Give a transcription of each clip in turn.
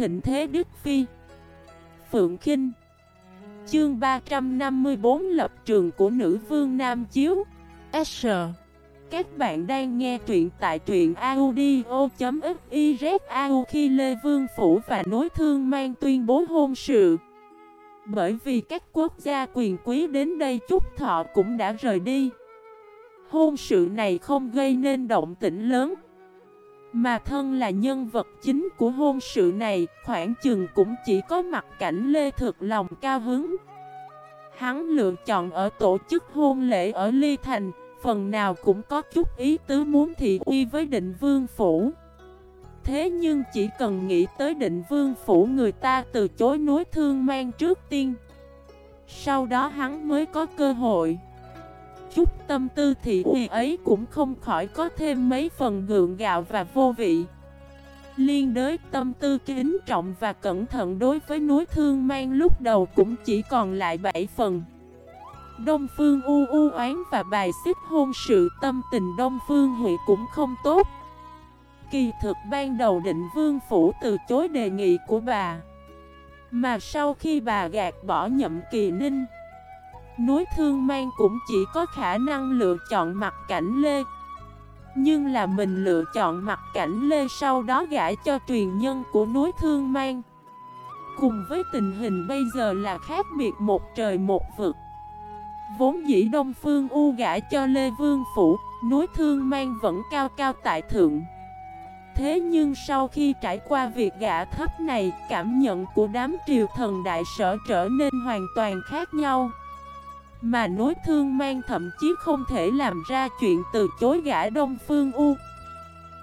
thịnh thế Đức Phi. Phượng Kinh. Chương 354 Lập trường của nữ vương Nam Chiếu. S. Các bạn đang nghe truyện tại truyện audio.xyz khi Lê Vương Phủ và Nối Thương mang tuyên bố hôn sự. Bởi vì các quốc gia quyền quý đến đây chúc thọ cũng đã rời đi. Hôn sự này không gây nên động tĩnh lớn. Mà thân là nhân vật chính của hôn sự này, Khoảng chừng cũng chỉ có mặt cảnh Lê Thực lòng cao hứng. Hắn lựa chọn ở tổ chức hôn lễ ở Ly Thành, Phần nào cũng có chút ý tứ muốn thị uy với định vương phủ. Thế nhưng chỉ cần nghĩ tới định vương phủ người ta từ chối núi thương mang trước tiên. Sau đó hắn mới có cơ hội chút tâm tư thì uy ấy cũng không khỏi có thêm mấy phần gượng gạo và vô vị. Liên đới tâm tư kính trọng và cẩn thận đối với núi thương mang lúc đầu cũng chỉ còn lại 7 phần. Đông Phương u u oán và bài xích hôn sự tâm tình Đông Phương Huệ cũng không tốt. Kỳ thực ban đầu định vương phủ từ chối đề nghị của bà. Mà sau khi bà gạt bỏ nhậm kỳ ninh Núi Thương Mang cũng chỉ có khả năng lựa chọn mặt cảnh Lê. Nhưng là mình lựa chọn mặt cảnh Lê sau đó gãi cho truyền nhân của núi Thương Mang. Cùng với tình hình bây giờ là khác biệt một trời một vực. Vốn dĩ Đông Phương U gãi cho Lê Vương Phủ, Núi Thương Mang vẫn cao cao tại thượng. Thế nhưng sau khi trải qua việc gã thấp này, Cảm nhận của đám triều thần đại sở trở nên hoàn toàn khác nhau mà nối thương mang thậm chí không thể làm ra chuyện từ chối gã Đông Phương U.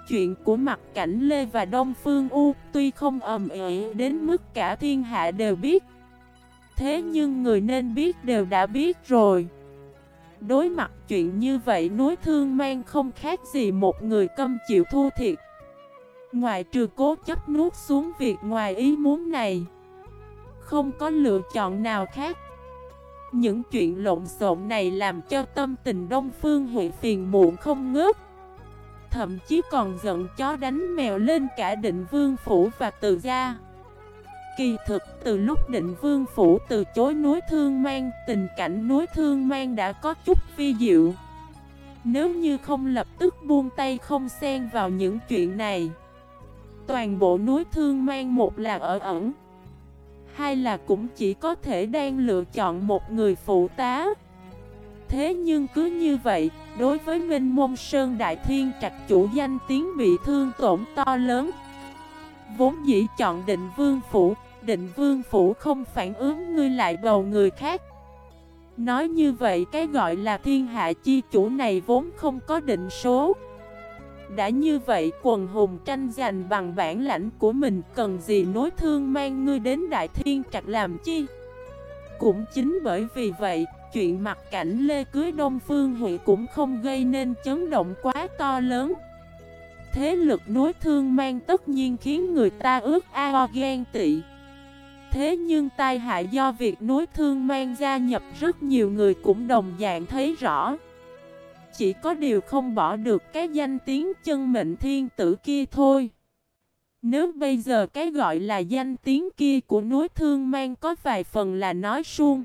Chuyện của mặt cảnh Lê và Đông Phương U Tuy không ầm ĩ đến mức cả thiên hạ đều biết, Thế nhưng người nên biết đều đã biết rồi. Đối mặt chuyện như vậy, nối thương mang không khác gì một người câm chịu thua thiệt. Ngoài trừ cố chấp nuốt xuống việc ngoài ý muốn này, Không có lựa chọn nào khác những chuyện lộn xộn này làm cho tâm tình Đông Phương Huệ phiền muộn không ngớt. Thậm chí còn giận chó đánh mèo lên cả định vương phủ và từ gia. Kỳ thực, từ lúc định vương phủ từ chối núi thương mang, Tình cảnh núi thương mang đã có chút phi diệu. Nếu như không lập tức buông tay không xen vào những chuyện này, Toàn bộ núi thương mang một là ở ẩn hay là cũng chỉ có thể đang lựa chọn một người phụ tá? Thế nhưng cứ như vậy, đối với Minh Môn Sơn Đại Thiên Trạch chủ danh tiếng bị thương tổn to lớn. Vốn dĩ chọn định vương phủ, định vương phủ không phản ứng ngươi lại bầu người khác. Nói như vậy cái gọi là thiên hạ chi chủ này vốn không có định số đã như vậy quần hùng tranh giành bằng bản lãnh của mình cần gì nối thương mang ngươi đến Đại Thiên Trạch làm chi? Cũng chính bởi vì vậy, chuyện mặt cảnh Lê cưới Đông Phương Huệ cũng không gây nên chấn động quá to lớn. Thế lực nối thương mang tất nhiên khiến người ta ước ao ghen tị. Thế nhưng tai hại do việc nối thương mang gia nhập rất nhiều người cũng đồng dạng thấy rõ. Chỉ có điều không bỏ được cái danh tiếng chân mệnh thiên tử kia thôi. Nếu bây giờ cái gọi là danh tiếng kia của núi thương mang có vài phần là nói suông,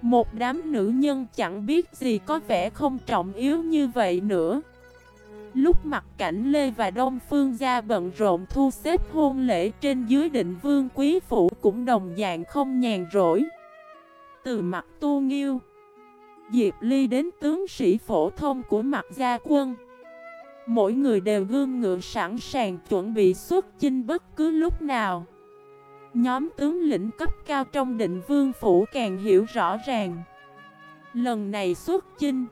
Một đám nữ nhân chẳng biết gì có vẻ không trọng yếu như vậy nữa. Lúc mặt cảnh Lê và Đông Phương gia bận rộn thu xếp hôn lễ trên dưới định vương quý phủ cũng đồng dạng không nhàn rỗi. Từ mặt tu nghiêu Diệp Ly đến tướng sĩ phổ thông của mặt gia quân. Mỗi người đều gương ngựa sẵn sàng chuẩn bị xuất chinh bất cứ lúc nào. Nhóm tướng lĩnh cấp cao trong định vương phủ càng hiểu rõ ràng. Lần này xuất chinh,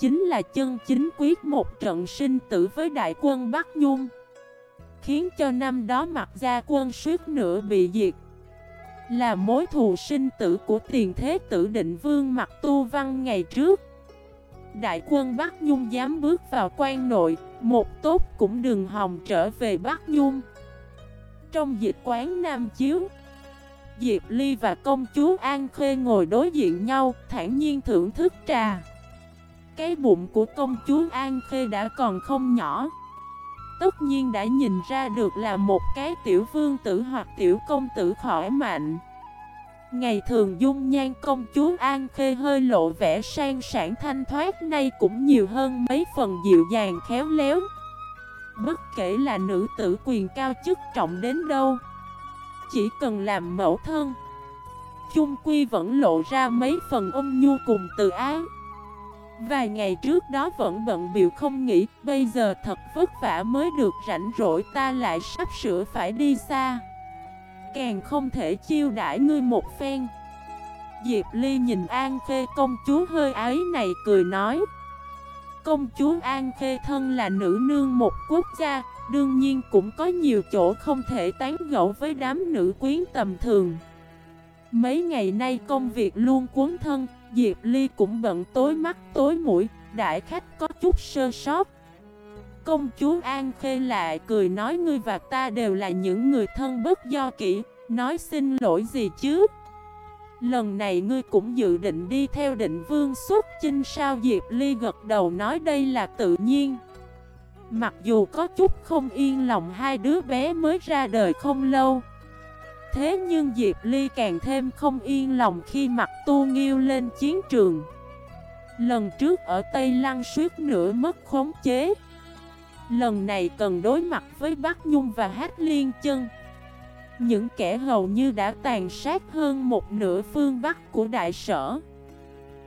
Chính là chân chính quyết một trận sinh tử với đại quân Bắc Nhung, Khiến cho năm đó mặt gia quân suốt nửa bị diệt là mối thù sinh tử của tiền thế tử định vương mặt tu văn ngày trước. Đại quân Bắc Nhung dám bước vào quan nội, Một tốt cũng đừng hòng trở về Bắc Nhung. Trong dịch quán Nam Chiếu, Diệp Ly và công chúa An Khê ngồi đối diện nhau, thản nhiên thưởng thức trà. Cái bụng của công chúa An Khê đã còn không nhỏ tất nhiên đã nhìn ra được là một cái tiểu vương tử hoặc tiểu công tử khỏi mạnh. Ngày thường dung nhan công chúa An Khê hơi lộ vẻ sang sản thanh thoát, nay cũng nhiều hơn mấy phần dịu dàng, khéo léo. Bất kể là nữ tử quyền cao chức trọng đến đâu, Chỉ cần làm mẫu thân, Chung Quy vẫn lộ ra mấy phần ôm nhu cùng từ ái Vài ngày trước đó vẫn bận biểu không nghĩ Bây giờ thật vất vả mới được rảnh rỗi, ta lại sắp sửa phải đi xa. Càng không thể chiêu đãi ngươi một phen. Diệp Ly nhìn An Khê, công chúa hơi ái này cười nói. Công chúa An Khê thân là nữ nương một quốc gia, Đương nhiên cũng có nhiều chỗ không thể tán gẫu với đám nữ quyến tầm thường. Mấy ngày nay công việc luôn cuốn thân Diệp Ly cũng bận tối mắt tối mũi, Đại khách có chút sơ sót. Công chúa An Khê lại cười nói ngươi và ta đều là những người thân bất do kỹ Nói xin lỗi gì chứ? Lần này ngươi cũng dự định đi theo định vương xuất chinh sao? Diệp Ly gật đầu nói đây là tự nhiên. Mặc dù có chút không yên lòng, hai đứa bé mới ra đời không lâu. Thế nhưng Diệp Ly càng thêm không yên lòng khi mặt tu nghiêu lên chiến trường. Lần trước ở Tây Lăng suýt nửa mất khống chế. Lần này cần đối mặt với Bắc Nhung và Hát Liên chân. Những kẻ hầu như đã tàn sát hơn một nửa phương Bắc của đại sở.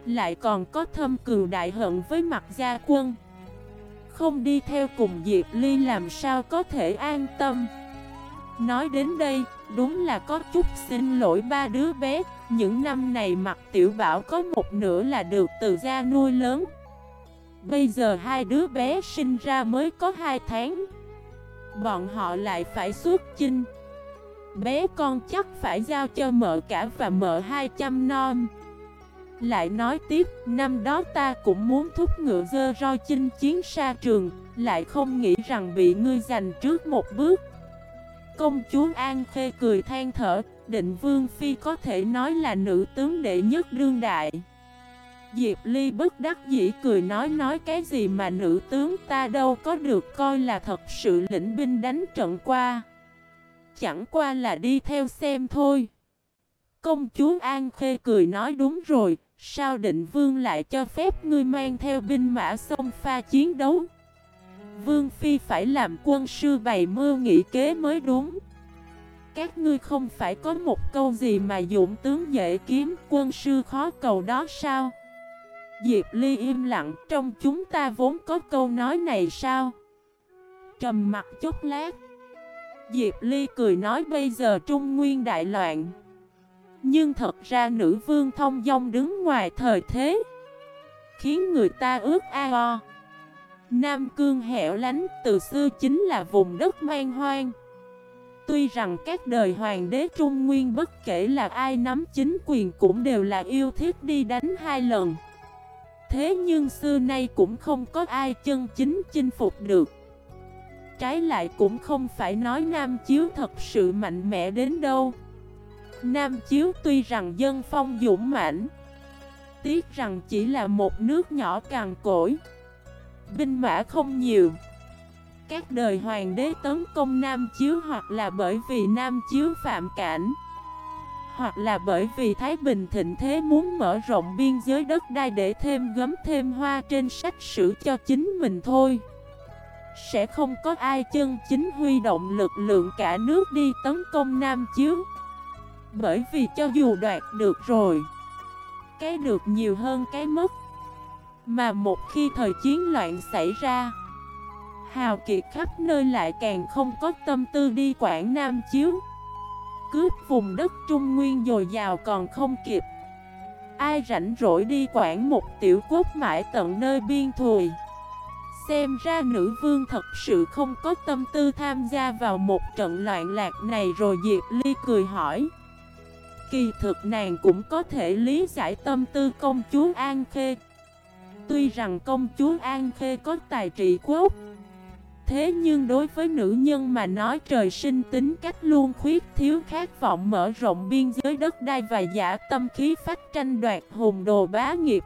Lại còn có thâm cừu đại hận với mặt gia quân. Không đi theo cùng Diệp Ly làm sao có thể an tâm. Nói đến đây, đúng là có chút xin lỗi ba đứa bé. Những năm này mặt tiểu bảo có một nửa là được từ gia nuôi lớn. Bây giờ hai đứa bé sinh ra mới có hai tháng. Bọn họ lại phải xuất chinh. Bé con chắc phải giao cho mợ cả và mợ 200 non Lại nói tiếp, năm đó ta cũng muốn thúc ngựa dơ roi chinh chiến xa trường. Lại không nghĩ rằng bị ngươi giành trước một bước. Công chúa An Khê cười than thở Định Vương Phi có thể nói là nữ tướng đệ nhất đương đại Diệp Ly bất đắc dĩ cười nói nói cái gì mà nữ tướng ta đâu có được coi là thật sự lĩnh binh đánh trận qua chẳng qua là đi theo xem thôi. Công chúa An Khê cười nói đúng rồi, sao định vương lại cho phép ngươi mang theo binh mã xông pha chiến đấu? Vương Phi phải làm quân sư bày mưu nghĩ kế mới đúng. Các ngươi không phải có một câu gì mà dụng tướng dễ kiếm quân sư khó cầu đó sao? Diệp Ly im lặng, trong chúng ta vốn có câu nói này sao? Trầm mặt chút lát Diệp Ly cười nói bây giờ Trung Nguyên đại loạn Nhưng thật ra nữ vương thông dong đứng ngoài thời thế Khiến người ta ước a o Nam Cương hẻo lánh từ xưa chính là vùng đất man hoang. Tuy rằng các đời hoàng đế Trung Nguyên bất kể là ai nắm chính quyền cũng đều là yêu thích đi đánh hai lần. Thế nhưng xưa nay cũng không có ai chân chính chinh phục được. Trái lại cũng không phải nói Nam Chiếu thật sự mạnh mẽ đến đâu. Nam Chiếu tuy rằng dân phong dũng mãnh, Tiếc rằng chỉ là một nước nhỏ càng cỗi Binh mã không nhiều. Các đời hoàng đế tấn công Nam Chiếu hoặc là bởi vì Nam Chiếu phạm cảnh, Hoặc là bởi vì Thái Bình thịnh thế muốn mở rộng biên giới đất đai để thêm gấm thêm hoa trên sách sử cho chính mình thôi. Sẽ không có ai chân chính huy động lực lượng cả nước đi tấn công Nam Chiếu. Bởi vì cho dù đoạt được rồi, Cái được nhiều hơn cái mất mà một khi thời chiến loạn xảy ra, Hào kiệt khắp nơi lại càng không có tâm tư đi quản Nam Chiếu. Cướp vùng đất Trung Nguyên dồi dào còn không kịp. Ai rảnh rỗi đi quản một tiểu quốc mãi tận nơi biên thùi. Xem ra nữ vương thật sự không có tâm tư tham gia vào một trận loạn lạc này rồi Diệp Ly cười hỏi. Kỳ thực nàng cũng có thể lý giải tâm tư công chúa An Khê. Tuy rằng công chúa An Khê có tài trị quốc Thế nhưng đối với nữ nhân mà nói trời sinh tính cách luôn khuyết thiếu khát vọng mở rộng biên giới đất đai và giả tâm khí phách tranh đoạt hùng đồ bá nghiệp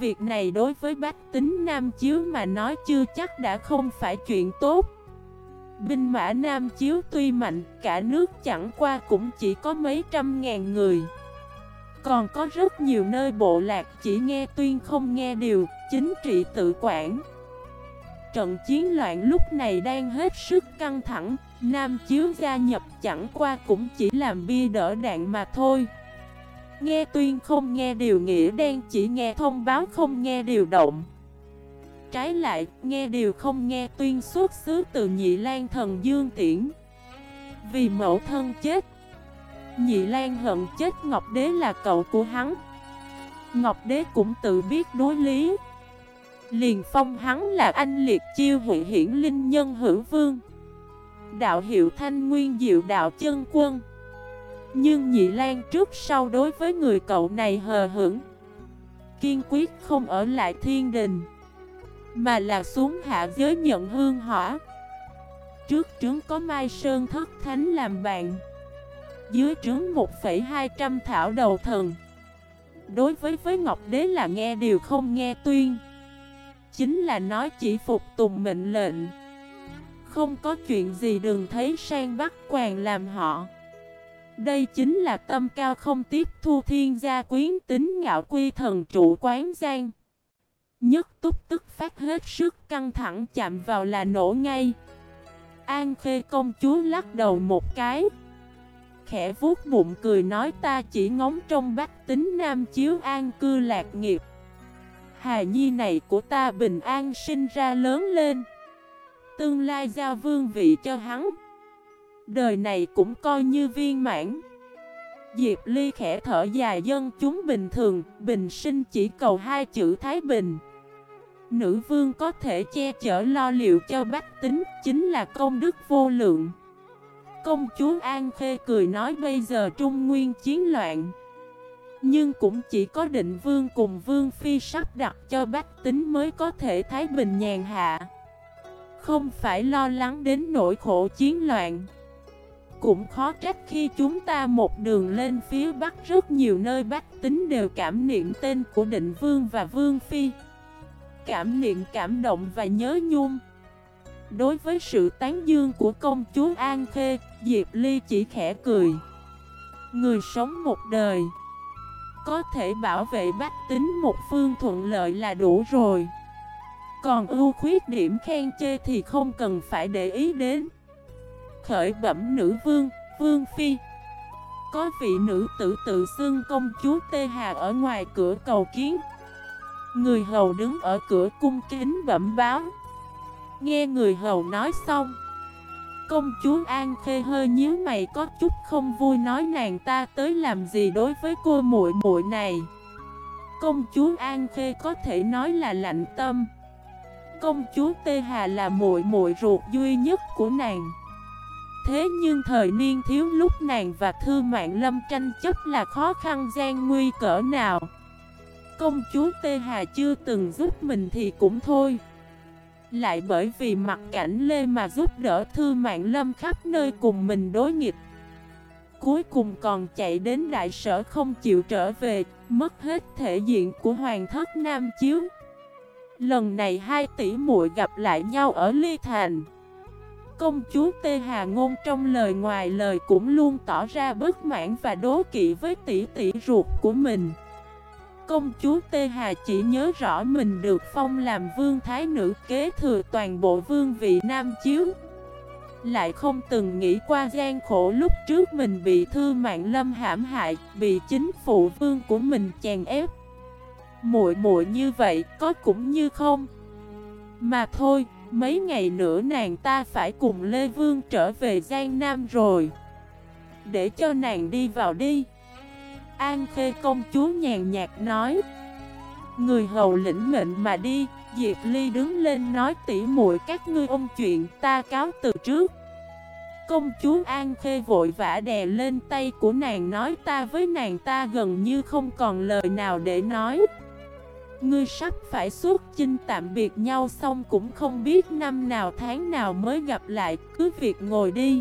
Việc này đối với bách tính Nam Chiếu mà nói chưa chắc đã không phải chuyện tốt Binh mã Nam Chiếu tuy mạnh, cả nước chẳng qua cũng chỉ có mấy trăm ngàn người. Còn có rất nhiều nơi bộ lạc chỉ nghe tuyên không nghe điều, chính trị tự quản. Trận chiến loạn lúc này đang hết sức căng thẳng, Nam Chiếu gia nhập chẳng qua cũng chỉ làm bia đỡ đạn mà thôi. Nghe tuyên không nghe điều nghĩa đen chỉ nghe thông báo không nghe điều động. Trái lại, nghe điều không nghe tuyên xuất xứ từ nhị lan thần dương tiễn. Vì mẫu thân chết, nhị lan hận chết Ngọc Đế là cậu của hắn. Ngọc Đế cũng tự biết đối lý. Liền phong hắn là anh liệt chiêu hội hiển linh nhân hữu vương. Đạo hiệu thanh nguyên diệu đạo chân quân. Nhưng nhị lan trước sau đối với người cậu này hờ hững. Kiên quyết không ở lại thiên đình, Mà là xuống hạ giới nhận hương hỏa. Trước trướng có Mai Sơn Thất Thánh làm bạn. Dưới trướng 1,200 thảo đầu thần. Đối với với Ngọc Đế là nghe điều không nghe tuyên. Chính là nói chỉ phục tùng mệnh lệnh. Không có chuyện gì đừng thấy sang bắt quàng làm họ. Đây chính là tâm cao không tiếp thu thiên gia quyến tính ngạo quy thần trụ quán gian. Nhất túc tức phát hết sức căng thẳng chạm vào là nổ ngay. An khê công chúa lắc đầu một cái. Khẽ vuốt bụng cười nói ta chỉ ngóng trong bách tính nam chiếu an cư lạc nghiệp. Hà nhi này của ta bình an sinh ra lớn lên. Tương lai giao vương vị cho hắn. Đời này cũng coi như viên mãn. Diệp Ly khẽ thở dài, dân chúng bình thường, Bình sinh chỉ cầu hai chữ Thái Bình. Nữ vương có thể che chở lo liệu cho bách tính, Chính là công đức vô lượng. Công chúa An Khê cười nói bây giờ Trung Nguyên chiến loạn. Nhưng cũng chỉ có định vương cùng vương phi sắp đặt cho bách tính mới có thể thái bình nhàn hạ. Không phải lo lắng đến nỗi khổ chiến loạn. Cũng khó trách khi chúng ta một đường lên phía bắc rất nhiều nơi bách tính đều cảm niệm tên của định vương và vương phi. Cảm niệm cảm động và nhớ nhung. Đối với sự tán dương của công chúa An Khê, Diệp Ly chỉ khẽ cười. Người sống một đời có thể bảo vệ bách tính một phương thuận lợi là đủ rồi. Còn ưu khuyết điểm khen chê thì không cần phải để ý đến. Khởi bẩm nữ vương, vương phi. Có vị nữ tử tự xưng công chúa Tê Hà ở ngoài cửa cầu kiến. Người hầu đứng ở cửa cung kính bẩm báo. Nghe người hầu nói xong Công chúa An Khê hơi nhíu mày có chút không vui nói nàng ta tới làm gì đối với cô muội muội này. Công chúa An Khê có thể nói là lạnh tâm. Công chúa Tê Hà là muội muội ruột duy nhất của nàng. Thế nhưng thời niên thiếu lúc nàng và Thư Mạng Lâm tranh chấp là khó khăn gian nguy cỡ nào. Công chúa Tê Hà chưa từng giúp mình thì cũng thôi. Lại bởi vì mặt cảnh Lê mà giúp đỡ Thư Mạng Lâm khắp nơi cùng mình đối nghịch. Cuối cùng còn chạy đến đại sở không chịu trở về, Mất hết thể diện của Hoàng thất Nam Chiếu. Lần này hai tỷ muội gặp lại nhau ở Ly Thành. Công chúa Tê Hà Ngôn trong lời ngoài lời cũng luôn tỏ ra bất mãn và đố kỵ với tỷ tỷ ruột của mình. Công chúa Tê Hà chỉ nhớ rõ mình được phong làm vương thái nữ kế thừa toàn bộ vương vị Nam Chiếu. Lại không từng nghĩ qua gian khổ lúc trước mình bị thư mạng lâm hãm hại Bị chính phụ vương của mình chèn ép. Muội muội như vậy có cũng như không? Mà thôi, mấy ngày nữa nàng ta phải cùng Lê Vương trở về Giang Nam rồi. Để cho nàng đi vào đi. An Khê công chúa nhàn nhạt nói. Người hầu lĩnh mệnh mà đi, Diệp Ly đứng lên nói tỉ muội các ngươi ôm chuyện ta cáo từ trước. Công chúa An Khê vội vã đè lên tay của nàng nói ta với nàng ta gần như không còn lời nào để nói. Ngươi sắp phải xuất chinh tạm biệt nhau xong cũng không biết năm nào tháng nào mới gặp lại, Cứ việc ngồi đi.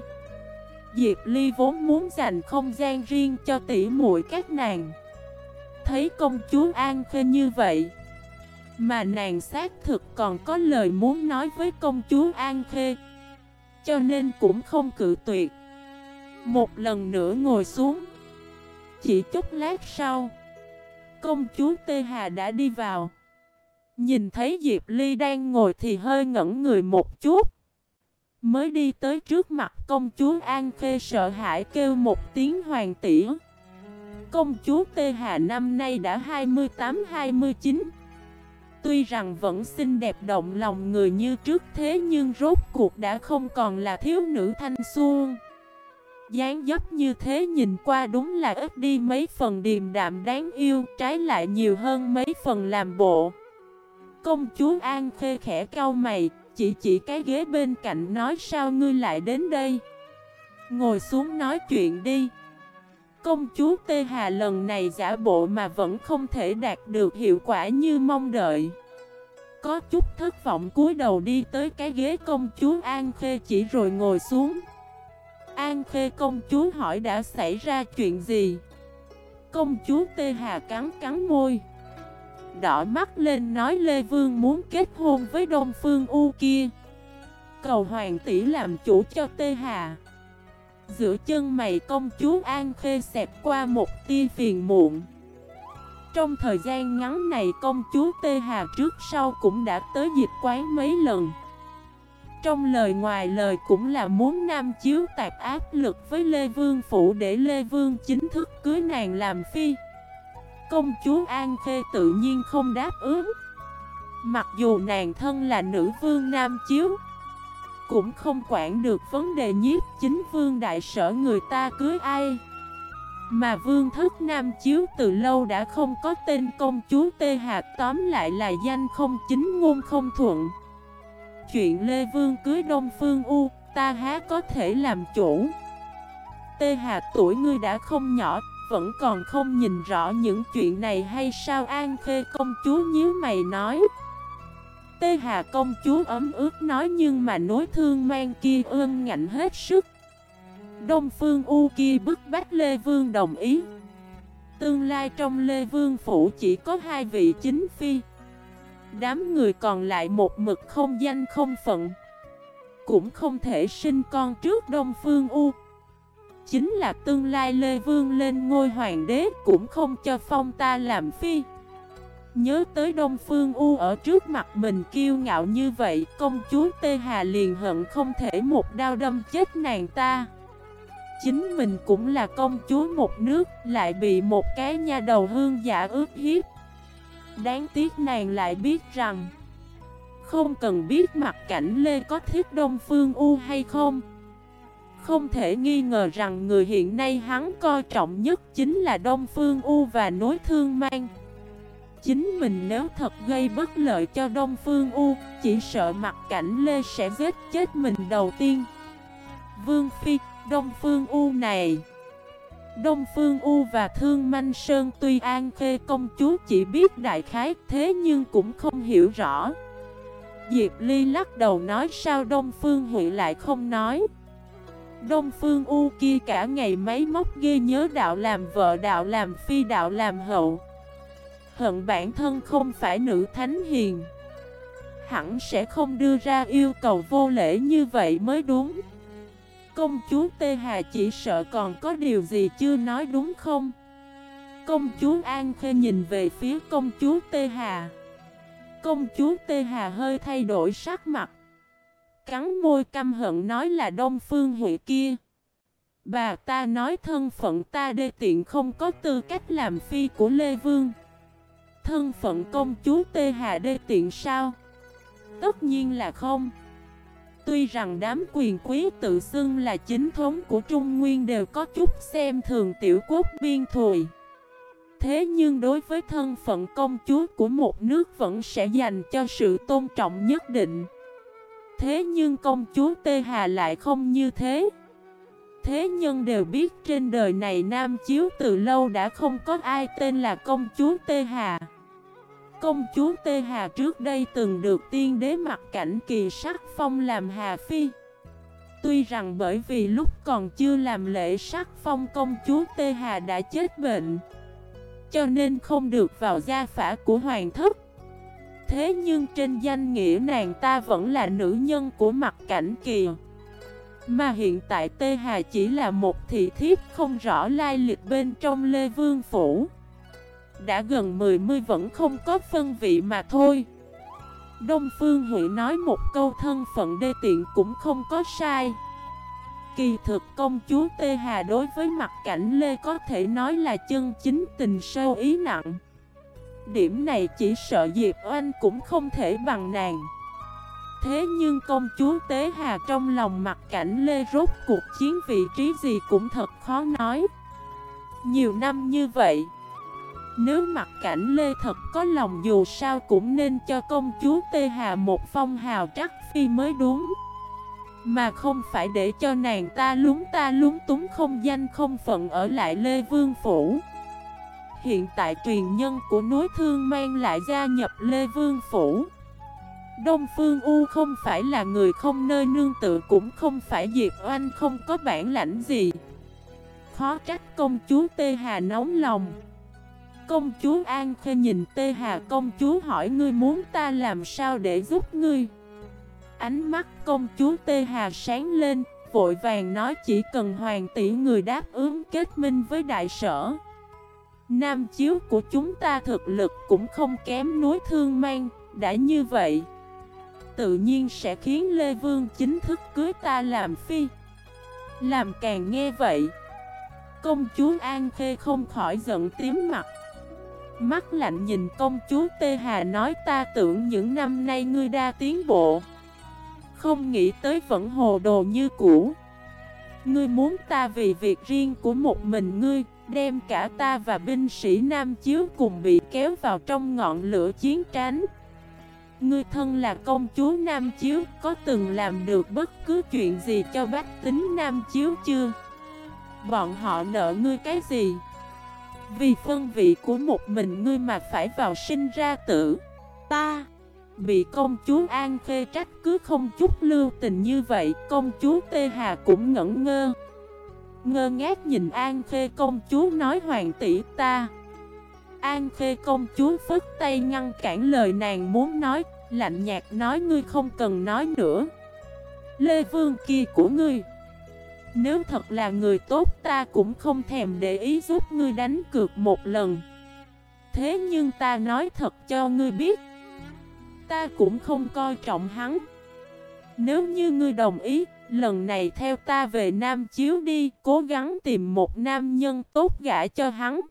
Diệp Ly vốn muốn dành không gian riêng cho tỷ muội các nàng. Thấy công chúa An Khê như vậy, Mà nàng xác thực còn có lời muốn nói với công chúa An Khê, Cho nên cũng không cự tuyệt. Một lần nữa ngồi xuống, Chỉ chút lát sau, Công chúa Tê Hà đã đi vào. Nhìn thấy Diệp Ly đang ngồi thì hơi ngẩn người một chút. Mới đi tới trước mặt công chúa An Khê sợ hãi kêu một tiếng hoàng tỷ Công chúa Tê Hà năm nay đã 28-29 Tuy rằng vẫn xinh đẹp động lòng người như trước thế nhưng rốt cuộc đã không còn là thiếu nữ thanh xuân. Dáng dấp như thế nhìn qua đúng là ít đi mấy phần điềm đạm đáng yêu, Trái lại nhiều hơn mấy phần làm bộ. Công chúa An Khê khẽ cau mày chỉ chỉ cái ghế bên cạnh nói sao ngươi lại đến đây? Ngồi xuống nói chuyện đi. Công chúa Tê Hà lần này giả bộ mà vẫn không thể đạt được hiệu quả như mong đợi. Có chút thất vọng cúi đầu đi tới cái ghế công chúa An Khê chỉ rồi ngồi xuống. An Khê công chúa hỏi đã xảy ra chuyện gì? Công chúa Tê Hà cắn cắn môi. Đỏ mắt lên nói Lê Vương muốn kết hôn với Đông Phương U kia. Cầu hoàng tỷ làm chủ cho Tê Hà. Giữa chân mày công chúa An Khê xẹp qua một tia phiền muộn. Trong thời gian ngắn này công chúa Tê Hà trước sau cũng đã tới dịch quán mấy lần. Trong lời ngoài lời cũng là muốn nam chiếu tạp áp lực với Lê Vương Phủ để Lê Vương chính thức cưới nàng làm phi. Công chúa An Khê tự nhiên không đáp ứng. Mặc dù nàng thân là nữ vương nam chiếu, cũng không quản được vấn đề nhiếp chính vương đại sở người ta cưới ai. Mà vương thất nam chiếu từ lâu đã không có tên công chúa Tê Hạt tóm lại là danh không chính ngôn không thuận. Chuyện Lê Vương cưới Đông Phương U, ta há có thể làm chủ? Tê Hạt tuổi ngươi đã không nhỏ vẫn còn không nhìn rõ những chuyện này hay sao? An Khê công chúa nhíu mày nói. Tê Hà công chúa ấm ướt nói nhưng mà nối thương mang kia ương ngạnh hết sức. Đông Phương U kia bức bách Lê Vương đồng ý. Tương lai trong Lê Vương phủ chỉ có hai vị chính phi. Đám người còn lại một mực không danh không phận. Cũng không thể sinh con trước Đông Phương U. Chính là tương lai Lê Vương lên ngôi hoàng đế cũng không cho phong ta làm phi. Nhớ tới Đông Phương U ở trước mặt mình kiêu ngạo như vậy, Công chúa Tê Hà liền hận không thể một đao đâm chết nàng ta. Chính mình cũng là công chúa một nước, Lại bị một cái nha đầu hương giả ướp hiếp. Đáng tiếc nàng lại biết rằng, Không cần biết mặt cảnh Lê có thiết Đông Phương U hay không. Không thể nghi ngờ rằng người hiện nay hắn coi trọng nhất chính là Đông Phương U và nối thương mang chính mình nếu thật gây bất lợi cho Đông Phương U, chỉ sợ mặt cảnh Lê sẽ giết chết mình đầu tiên. Vương Phi, Đông Phương U này Đông Phương U và Thương Manh Sơn tuy An Khê công chúa chỉ biết đại khái thế nhưng cũng không hiểu rõ. Diệp Ly lắc đầu nói sao Đông Phương Huệ lại không nói. Đông Phương U kia cả ngày máy móc ghê nhớ đạo làm vợ, đạo làm phi, đạo làm hậu. Hận bản thân không phải nữ thánh hiền Hẳn sẽ không đưa ra yêu cầu vô lễ như vậy mới đúng Công chúa Tê Hà chỉ sợ còn có điều gì chưa nói đúng không? Công chúa An Khê nhìn về phía công chúa Tê Hà Công chúa Tê Hà hơi thay đổi sắc mặt Cắn môi căm hận nói là Đông Phương Huệ kia. Bà ta nói thân phận ta đê tiện không có tư cách làm phi của Lê Vương. Thân phận công chúa Tê Hà đê tiện sao? Tất nhiên là không. Tuy rằng đám quyền quý tự xưng là chính thống của Trung Nguyên đều có chút xem thường tiểu quốc biên thùi Thế nhưng đối với thân phận công chúa của một nước vẫn sẽ dành cho sự tôn trọng nhất định. Thế nhưng công chúa Tê Hà lại không như thế. Thế nhân đều biết trên đời này Nam Chiếu từ lâu đã không có ai tên là công chúa Tê Hà. Công chúa Tê Hà trước đây từng được tiên đế mặt cảnh kỳ sắc phong làm Hà Phi. Tuy rằng bởi vì lúc còn chưa làm lễ sắc phong công chúa Tê Hà đã chết bệnh, Cho nên không được vào gia phả của hoàng thất. Thế nhưng trên danh nghĩa nàng ta vẫn là nữ nhân của mặt cảnh kìa. Mà hiện tại Tê Hà chỉ là một thị thiếp không rõ lai lịch bên trong Lê Vương Phủ. Đã gần 10 mươi vẫn không có phân vị mà thôi. Đông Phương Huệ nói một câu thân phận đê tiện cũng không có sai. Kỳ thực công chúa Tê Hà đối với mặt cảnh Lê có thể nói là chân chính tình sâu ý nặng. Điểm này chỉ sợ Diệp Oanh cũng không thể bằng nàng. Thế nhưng công chúa Tế Hà trong lòng mặt cảnh Lê rốt cuộc chiến vị trí gì cũng thật khó nói. Nhiều năm như vậy, Nếu mặt cảnh Lê thật có lòng dù sao cũng nên cho công chúa Tê Hà một phong hào trắc phi mới đúng. Mà không phải để cho nàng ta lúng ta lúng túng không danh không phận ở lại Lê Vương Phủ. Hiện tại truyền nhân của núi Thương mang lại gia nhập Lê Vương Phủ. Đông Phương U không phải là người không nơi nương tự cũng không phải Diệp Oanh không có bản lãnh gì. Khó trách công chúa Tê Hà nóng lòng. Công chúa An Khê nhìn Tê Hà, công chúa hỏi, ngươi muốn ta làm sao để giúp ngươi? Ánh mắt công chúa Tê Hà sáng lên, Vội vàng nói, chỉ cần hoàng tỷ người đáp ứng kết minh với đại sở. Nam chiếu của chúng ta thực lực cũng không kém núi thương mang, Đã như vậy, Tự nhiên sẽ khiến Lê Vương chính thức cưới ta làm phi. Làm càng nghe vậy, Công chúa An Khê không khỏi giận tím mặt. Mắt lạnh nhìn công chúa Tê Hà nói ta tưởng những năm nay ngươi đa tiến bộ. Không nghĩ tới vẫn hồ đồ như cũ. Ngươi muốn ta vì việc riêng của một mình ngươi Đem cả ta và binh sĩ Nam Chiếu cùng bị kéo vào trong ngọn lửa chiến tranh Ngươi thân là công chúa Nam Chiếu, Có từng làm được bất cứ chuyện gì cho bách tính Nam Chiếu chưa? Bọn họ nợ ngươi cái gì? Vì phân vị của một mình ngươi mà phải vào sinh ra tử Ta, Bị công chúa An Khê trách cứ không chút lưu tình như vậy, Công chúa Tê Hà cũng ngẩn ngơ Ngơ ngác nhìn An Khê công chúa nói hoàng tỷ ta. An Khê công chúa phất tay ngăn cản lời nàng muốn nói, Lạnh nhạt nói ngươi không cần nói nữa. Lê Vương kia của ngươi, Nếu thật là người tốt ta cũng không thèm để ý giúp ngươi đánh cược một lần. Thế nhưng ta nói thật cho ngươi biết, Ta cũng không coi trọng hắn. Nếu như ngươi đồng ý Lần này theo ta về Nam Chiếu đi Cố gắng tìm một nam nhân tốt gả cho hắn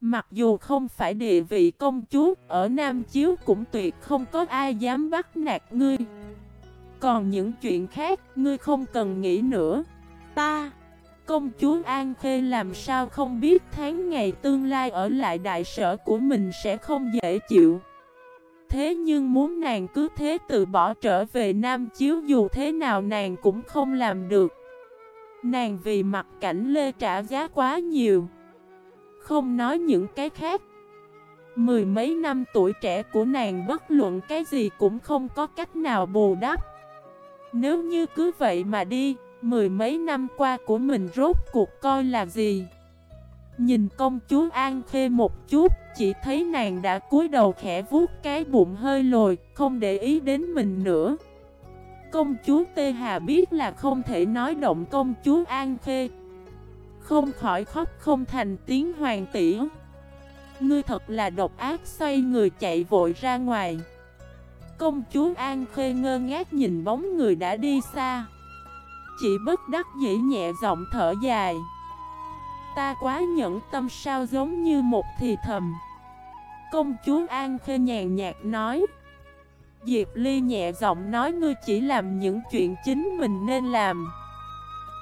Mặc dù không phải địa vị công chúa, ở Nam Chiếu cũng tuyệt không có ai dám bắt nạt ngươi. Còn những chuyện khác, ngươi không cần nghĩ nữa. Ta, công chúa An Khê làm sao không biết tháng ngày tương lai ở lại đại sở của mình sẽ không dễ chịu. Thế nhưng muốn nàng cứ thế từ bỏ trở về Nam Chiếu dù thế nào nàng cũng không làm được. Nàng vì mặt cảnh Lê trả giá quá nhiều. Không nói những cái khác Mười mấy năm tuổi trẻ của nàng bất luận cái gì cũng không có cách nào bù đắp Nếu như cứ vậy mà đi, Mười mấy năm qua của mình rốt cuộc coi là gì Nhìn công chúa An Khê một chút, Chỉ thấy nàng đã cúi đầu khẽ vuốt cái bụng hơi lồi, Không để ý đến mình nữa. Công chúa Tê Hà biết là không thể nói động công chúa An Khê. Không khỏi khóc không thành tiếng hoàng tỷ Ngươi thật là độc ác, xoay người chạy vội ra ngoài. Công chúa An Khê ngơ ngác nhìn bóng người đã đi xa. Chỉ bất đắc dĩ nhẹ giọng thở dài. Ta quá nhẫn tâm sao giống như một thì thầm. Công chúa An Khê nhàn nhạt nói. Diệp Ly nhẹ giọng nói, ngươi chỉ làm những chuyện chính mình nên làm.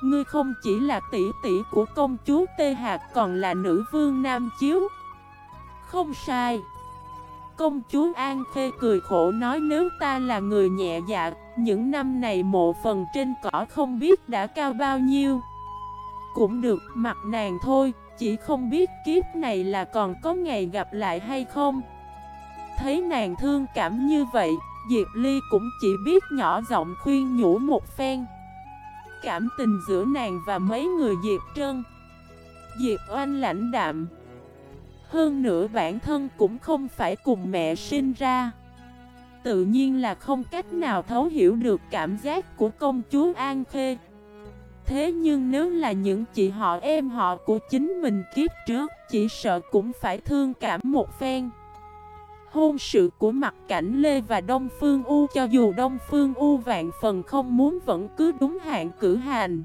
Ngươi không chỉ là tỷ tỷ của công chúa Tê Hạc còn là nữ vương Nam Chiếu. Không sai. Công chúa An Khê cười khổ nói, nếu ta là người nhẹ dạ Những năm này mộ phần trên cỏ không biết đã cao bao nhiêu. Cũng được, mặt nàng thôi, Chỉ không biết kiếp này là còn có ngày gặp lại hay không. Thấy nàng thương cảm như vậy, Diệp Ly cũng chỉ biết nhỏ giọng khuyên nhủ một phen. Cảm tình giữa nàng và mấy người Diệp Trân. Diệp Oanh lãnh đạm. Hơn nữa bản thân cũng không phải cùng mẹ sinh ra. Tự nhiên là không cách nào thấu hiểu được cảm giác của công chúa An Khê. Thế nhưng nếu là những chị họ em họ của chính mình kiếp trước, Chỉ sợ cũng phải thương cảm một phen. Hôn sự của mặt cảnh Lê và Đông Phương U Cho dù Đông Phương U vạn phần không muốn vẫn cứ đúng hạn cử hành.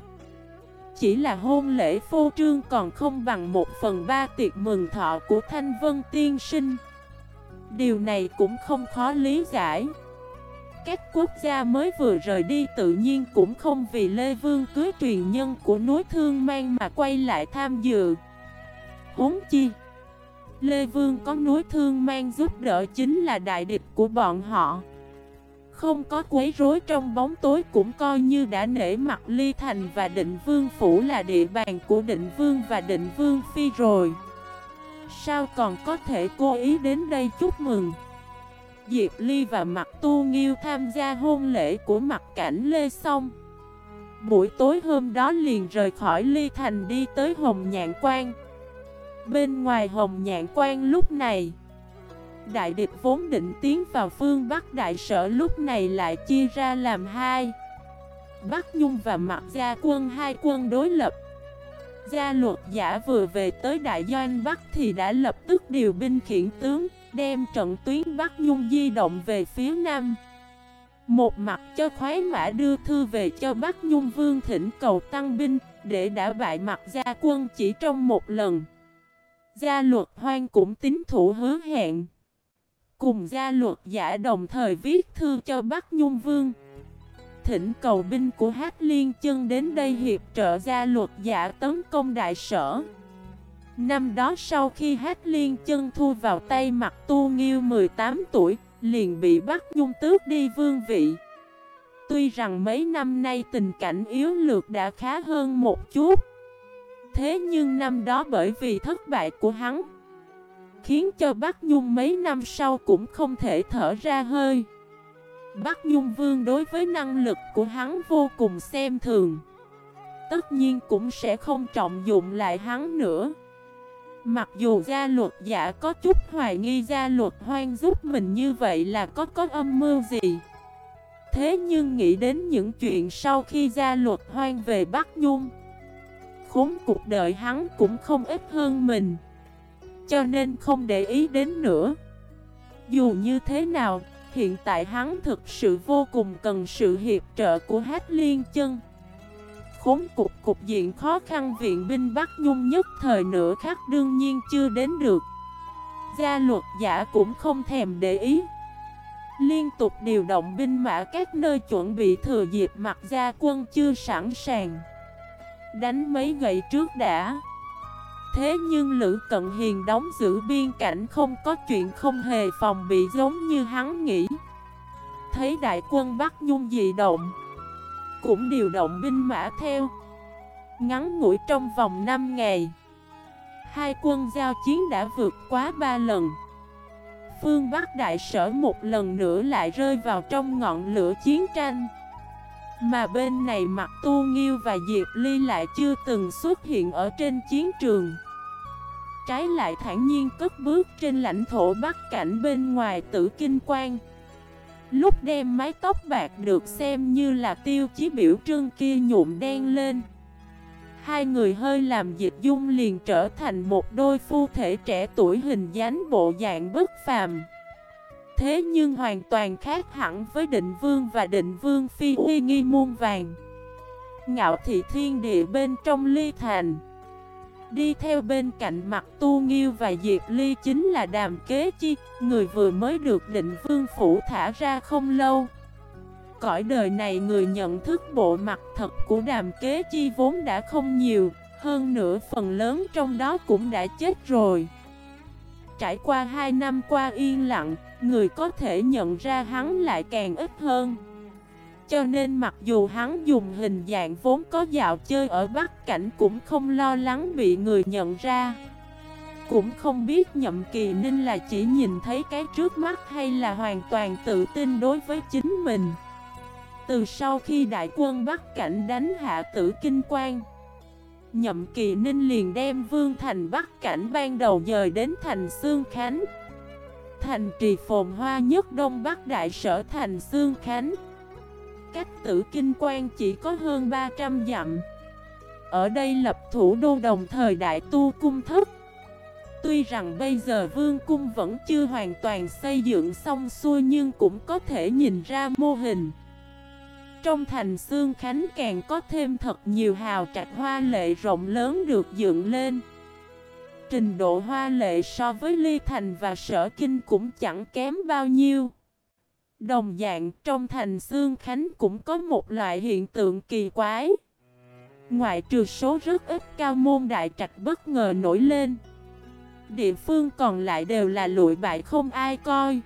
Chỉ là hôn lễ phô trương còn không bằng một phần ba tiệc mừng thọ của Thanh Vân Tiên Sinh. Điều này cũng không khó lý giải các quốc gia mới vừa rời đi tự nhiên cũng không vì Lê Vương cưới truyền nhân của núi Thương Mang mà quay lại tham dự. Huống chi, Lê Vương có núi Thương Mang giúp đỡ chính là đại địch của bọn họ. Không có quấy rối trong bóng tối cũng coi như đã nể mặt Ly Thành và Định Vương Phủ là địa bàn của Định Vương và Định Vương Phi rồi. Sao còn có thể cố ý đến đây chúc mừng? Diệp Ly và Mặt Tu Nghiêu tham gia hôn lễ của Mặt Cảnh Lê xong. Buổi tối hôm đó liền rời khỏi Ly Thành đi tới Hồng Nhạn Quan. Bên ngoài Hồng Nhạn Quan lúc này, đại địch vốn định tiến vào phương Bắc Đại Sở lúc này lại chia ra làm hai. Bắc Nhung và Mặt Gia quân hai quân đối lập. Gia luật giả vừa về tới Đại Doanh Bắc thì đã lập tức điều binh khiển tướng Đem trận tuyến Bắc Nhung di động về phía Nam. Một mặt cho khoái mã đưa thư về cho Bắc Nhung Vương thỉnh cầu tăng binh, Để đã bại mặt gia quân chỉ trong một lần. Gia luật hoang cũng tính thủ hứa hẹn. Cùng gia luật giả đồng thời viết thư cho Bắc Nhung Vương. Thỉnh cầu binh của Hát Liên chân đến đây hiệp trợ gia luật giả tấn công đại sở. Năm đó sau khi hát liên chân thu vào tay mặt tu nghiêu 18 tuổi, liền bị bắt nhung tước đi vương vị. Tuy rằng mấy năm nay tình cảnh yếu lược đã khá hơn một chút Thế nhưng năm đó bởi vì thất bại của hắn Khiến cho Bắc Nhung mấy năm sau cũng không thể thở ra hơi Bắc Nhung Vương đối với năng lực của hắn vô cùng xem thường Tất nhiên cũng sẽ không trọng dụng lại hắn nữa Mặc dù gia luật giả có chút hoài nghi gia luật hoang giúp mình như vậy là có có âm mưu gì? Thế nhưng nghĩ đến những chuyện sau khi gia luật hoang về Bắc Nhung Khốn cuộc đời hắn cũng không ít hơn mình. Cho nên không để ý đến nữa. Dù như thế nào, hiện tại hắn thực sự vô cùng cần sự hiệp trợ của Hát Liên Chân khốn cục cục diện khó khăn viện binh Bắc Nhung nhất thời nửa khắc đương nhiên chưa đến được. Gia luật giả cũng không thèm để ý. Liên tục điều động binh mã các nơi chuẩn bị thừa dịp mặt gia quân chưa sẵn sàng. Đánh mấy gậy trước đã. Thế nhưng Lữ Cận Hiền đóng giữ biên cảnh không có chuyện không hề phòng bị giống như hắn nghĩ. Thấy đại quân Bắc Nhung dị động cũng điều động binh mã theo. Ngắn ngủi trong vòng 5 ngày, hai quân giao chiến đã vượt quá 3 lần. Phương Bắc Đại Sở một lần nữa lại rơi vào trong ngọn lửa chiến tranh. Mà bên này mặt Tu Nghiêu và Diệp Ly lại chưa từng xuất hiện ở trên chiến trường. Trái lại thản nhiên cất bước trên lãnh thổ Bắc cảnh bên ngoài tử kinh quan. Lúc đem mái tóc bạc được xem như là tiêu chí biểu trưng kia nhuộm đen lên. Hai người hơi làm dịch dung liền trở thành một đôi phu thể trẻ tuổi hình dáng bộ dạng bất phàm. Thế nhưng hoàn toàn khác hẳn với định vương và định vương phi uy nghi muôn vàng. Ngạo thị thiên địa bên trong ly thành. Đi theo bên cạnh mặt tu nghiêu và Diệp Ly chính là đàm kế chi. Người vừa mới được định vương phủ thả ra không lâu. Cõi đời này người nhận thức bộ mặt thật của đàm kế chi vốn đã không nhiều. Hơn nữa phần lớn trong đó cũng đã chết rồi. Trải qua hai năm qua yên lặng, Người có thể nhận ra hắn lại càng ít hơn cho nên mặc dù hắn dùng hình dạng vốn có dạo chơi ở Bắc Cảnh cũng không lo lắng bị người nhận ra. Cũng không biết nhậm kỳ ninh là chỉ nhìn thấy cái trước mắt hay là hoàn toàn tự tin đối với chính mình. Từ sau khi đại quân Bắc Cảnh đánh hạ tử kinh quan, Nhậm kỳ ninh liền đem vương thành Bắc Cảnh ban đầu dời đến thành Sương Khánh. Thành trì phồn hoa nhất Đông Bắc Đại sở thành Sương Khánh. Cách tử kinh quan chỉ có hơn 300 dặm. Ở đây lập thủ đô đồng thời đại tu cung thất. Tuy rằng bây giờ vương cung vẫn chưa hoàn toàn xây dựng xong xuôi nhưng cũng có thể nhìn ra mô hình. Trong thành xương khánh càng có thêm thật nhiều hào trạch hoa lệ rộng lớn được dựng lên. Trình độ hoa lệ so với Ly Thành và Sở Kinh cũng chẳng kém bao nhiêu. Đồng dạng, trong thành xương khánh cũng có một loại hiện tượng kỳ quái. Ngoại trừ số rất ít cao môn đại trạch bất ngờ nổi lên, Địa phương còn lại đều là lụi bại không ai coi.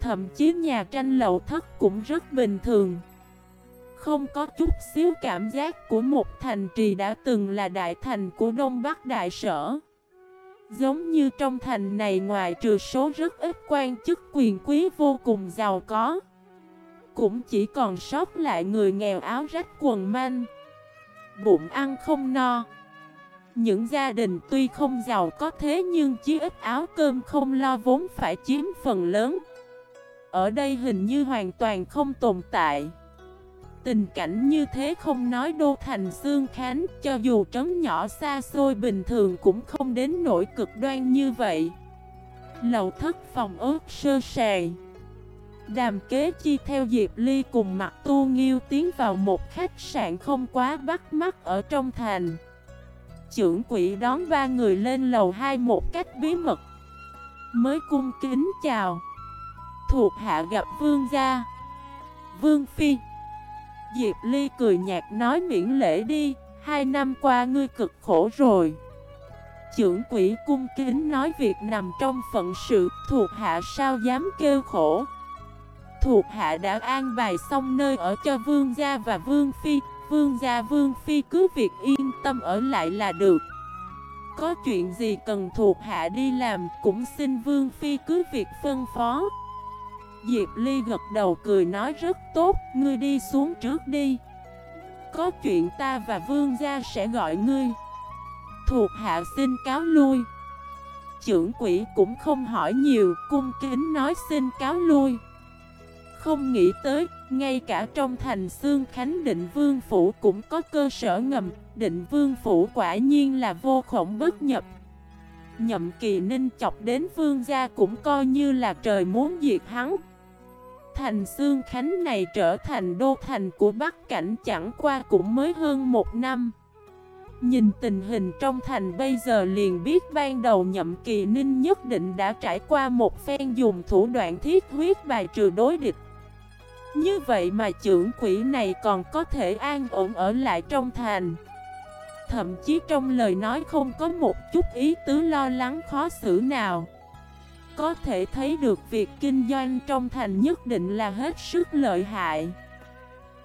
Thậm chí nhà tranh lậu thất cũng rất bình thường. Không có chút xíu cảm giác của một thành trì đã từng là đại thành của Đông Bắc Đại Sở. Giống như trong thành này ngoài trừ số rất ít quan chức quyền quý vô cùng giàu có, Cũng chỉ còn sót lại người nghèo áo rách quần manh, Bụng ăn không no. Những gia đình tuy không giàu có thế nhưng chí ít áo cơm không lo vốn phải chiếm phần lớn. Ở đây hình như hoàn toàn không tồn tại. Tình cảnh như thế không nói đô thành xương khánh Cho dù trấn nhỏ xa xôi bình thường cũng không đến nỗi cực đoan như vậy. Lầu thất phòng ớt sơ sài. Đàm kế chi theo Diệp Ly cùng mặt tu nghiêu tiến vào một khách sạn không quá bắt mắt ở trong thành. Trưởng quỷ đón ba người lên lầu hai một cách bí mật. Mới cung kính chào. Thuộc hạ gặp vương gia. Vương Phi. Diệp Ly cười nhạt nói miễn lễ đi, Hai năm qua ngươi cực khổ rồi. Trưởng quỷ cung kính nói việc nằm trong phận sự, Thuộc hạ sao dám kêu khổ? Thuộc hạ đã an bài xong nơi ở cho vương gia và vương phi, Vương gia vương phi cứ việc yên tâm ở lại là được. Có chuyện gì cần thuộc hạ đi làm, cũng xin vương phi cứ việc phân phó. Diệp Ly gật đầu cười nói rất tốt Ngươi đi xuống trước đi Có chuyện ta và vương gia sẽ gọi ngươi Thuộc hạ xin cáo lui Trưởng quỷ cũng không hỏi nhiều Cung kính nói xin cáo lui không nghĩ tới, ngay cả trong thành xương khánh định vương phủ cũng có cơ sở ngầm, định vương phủ quả nhiên là vô khổng bất nhập. Nhậm kỳ ninh chọc đến vương gia cũng coi như là trời muốn diệt hắn. Thành xương khánh này trở thành đô thành của Bắc Cảnh chẳng qua cũng mới hơn một năm. Nhìn tình hình trong thành bây giờ liền biết ban đầu nhậm kỳ ninh nhất định đã trải qua một phen dùng thủ đoạn thiết huyết bài trừ đối địch. Như vậy mà trưởng quỷ này còn có thể an ổn ở lại trong thành Thậm chí trong lời nói không có một chút ý tứ lo lắng khó xử nào có thể thấy được việc kinh doanh trong thành nhất định là hết sức lợi hại.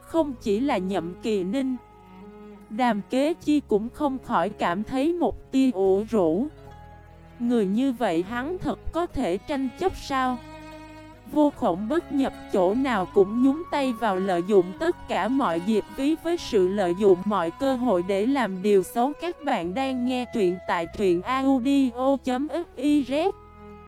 Không chỉ là nhậm kỳ ninh, Đàm kế chi cũng không khỏi cảm thấy một tia ủ rũ. Người như vậy hắn thật có thể tranh chấp sao? Vô khổng bất nhập chỗ nào cũng nhúng tay vào lợi dụng tất cả mọi dịp ví với sự lợi dụng mọi cơ hội để làm điều xấu. Các bạn đang nghe truyện tại truyện audio.fif